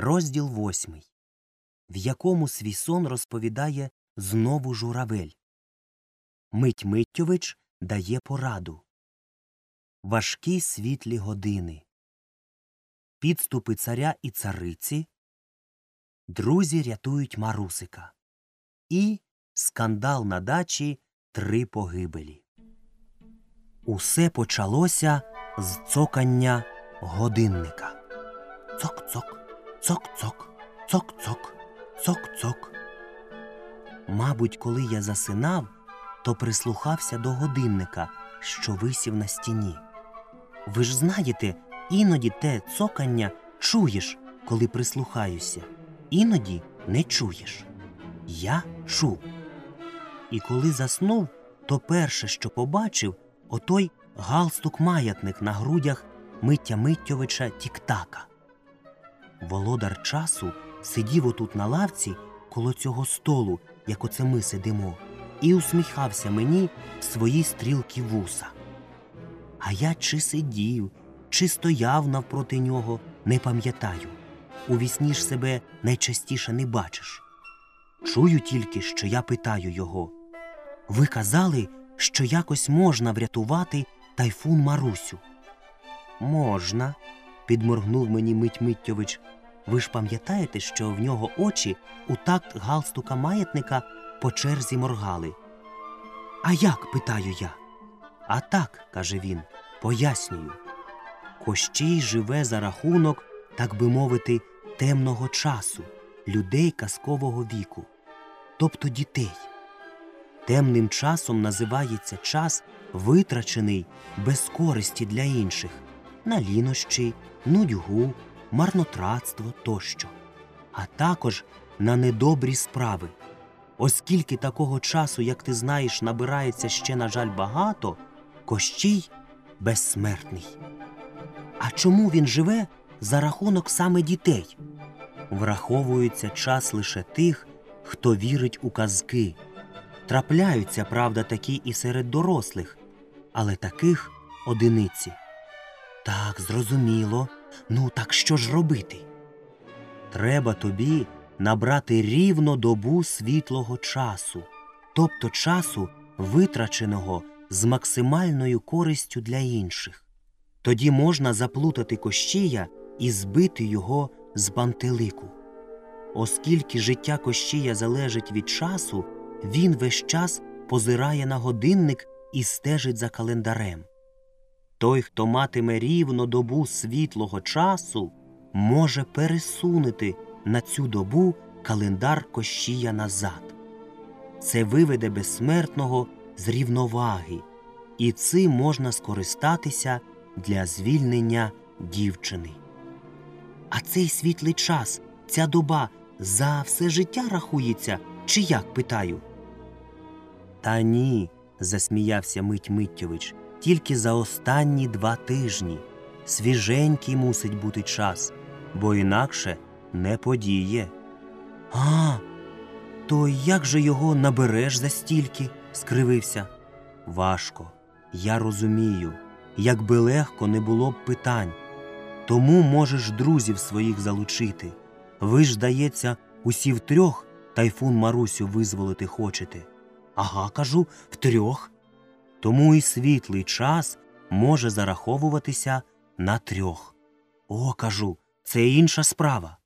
Розділ восьмий, в якому свій сон розповідає знову журавель. Мить Миттєвич дає пораду. Важкі світлі години. Підступи царя і цариці. Друзі рятують Марусика. І скандал на дачі три погибелі. Усе почалося з цокання годинника. Цок-цок, цок-цок, цок-цок, цок-цок. Мабуть, коли я засинав, то прислухався до годинника, що висів на стіні. Ви ж знаєте, іноді те цокання чуєш, коли прислухаюся, іноді не чуєш. Я чув. І коли заснув, то перше, що побачив, отой галстук-маятник на грудях Миття Миттєвича Тіктака. Володар часу сидів отут на лавці коло цього столу, як оце ми сидимо, і усміхався мені в свої стрілки вуса. А я чи сидів, чи стояв навпроти нього, не пам'ятаю. У вісні ж себе найчастіше не бачиш. Чую тільки, що я питаю його. Ви казали, що якось можна врятувати тайфун Марусю. Можна, підморгнув мені мить Миттєвич. Ви ж пам'ятаєте, що в нього очі у такт галстука маятника по черзі моргали. А як? питаю я. А так, каже він, пояснюю. Кощій живе за рахунок, так би мовити, темного часу, людей казкового віку, тобто дітей. Темним часом називається час, витрачений без користі для інших на лінощі, нудьгу, марнотратство тощо, а також на недобрі справи. Оскільки такого часу, як ти знаєш, набирається ще, на жаль, багато, Кощій безсмертний. А чому він живе за рахунок саме дітей? Враховується час лише тих, хто вірить у казки. Трапляються, правда, такі і серед дорослих, але таких одиниці. Так, зрозуміло. Ну, так що ж робити? Треба тобі набрати рівно добу світлого часу, тобто часу, витраченого з максимальною користю для інших. Тоді можна заплутати кощія і збити його з пантелику. Оскільки життя кощія залежить від часу, він весь час позирає на годинник і стежить за календарем. Той, хто матиме рівно добу світлого часу, може пересунути на цю добу календар кощія назад. Це виведе безсмертного з рівноваги, і цим можна скористатися для звільнення дівчини. А цей світлий час, ця доба за все життя рахується, чи як питаю? Та ні, засміявся Мить Миттєвич, тільки за останні два тижні. Свіженький мусить бути час, бо інакше не подіє. А, то як же його набереш за стільки? скривився. Важко. Я розумію, якби легко не було б питань. Тому можеш друзів своїх залучити. Ви ж, здається, усі втрьох тайфун Марусю визволити хочете. Ага, кажу, втрьох. Тому і світлий час може зараховуватися на трьох. О, кажу, це інша справа.